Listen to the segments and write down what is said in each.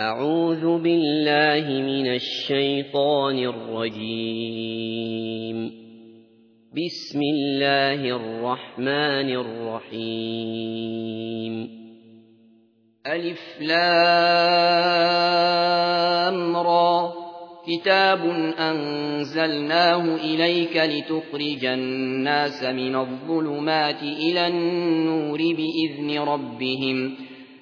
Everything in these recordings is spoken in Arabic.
أعوذ بالله من الشيطان الرجيم. بسم الله الرحمن الرحيم. ألف لام را. كتاب أنزلناه إليك لتخرج الناس من الظلمات إلى النور بإذن ربهم.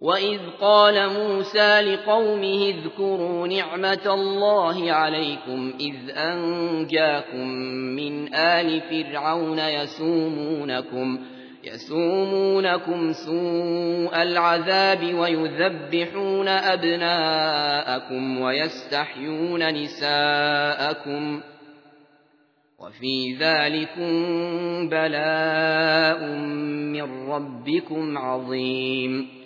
وإذ قال موسى لقومه اذكروا نعمة الله عليكم إذ أنجاكم من آل فرعون يسومونكم يسومونكم سوء العذاب ويذبحون أبناءكم ويستحيون نساءكم وفي ذلكم بلاء من ربكم عظيم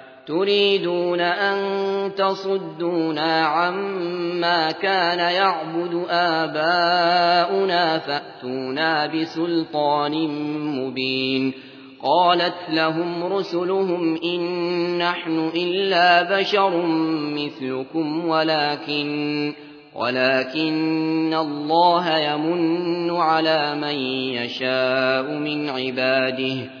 تريدون أن تصدونا عما كان يعبد آباؤنا فأتونا بسلطان مبين قالت لهم رسلهم إن نحن إلا بشر مثلكم ولكن ولكن الله يمن على من يشاء من عباده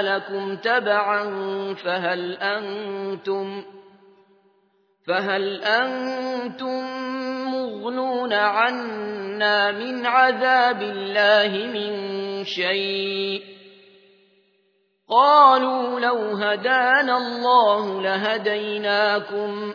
لكم تبعا فهل أنتم فهل أنتم مغنون عنا من عذاب الله من شيء قالوا لو هدانا الله لهديناكم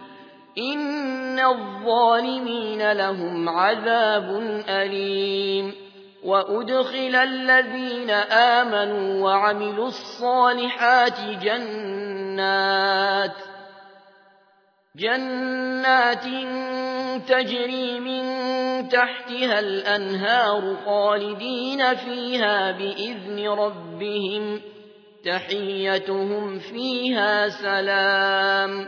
إن الظالمين لهم عذاب أليم وأدخل الذين آمنوا وعملوا الصالحات جنات جنات تجري من تحتها الأنهار خالدين فيها بإذن ربهم تحيتهم فيها سلام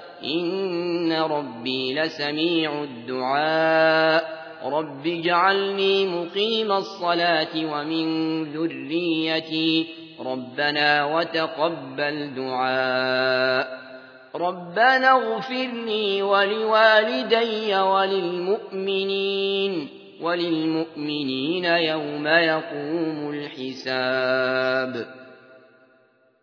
إن ربي لسميع الدعاء رب اجعلني مقيم الصلاة ومن ذريتي ربنا وتقبل دعاء ربنا اغفر لي ولوالدي وللمؤمنين وللمؤمنين يوم يقوم الحساب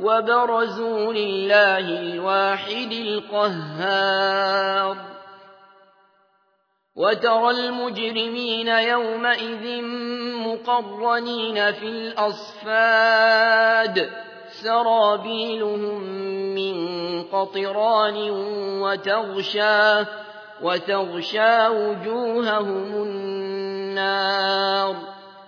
وبرزوا لله الواحد القهار. وترى المجرمين يومئذ مقرنين في الأصفاد. سرابيلهم من قطران وتغشى, وتغشى وجوههم النار.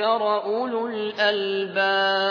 أولو الألباب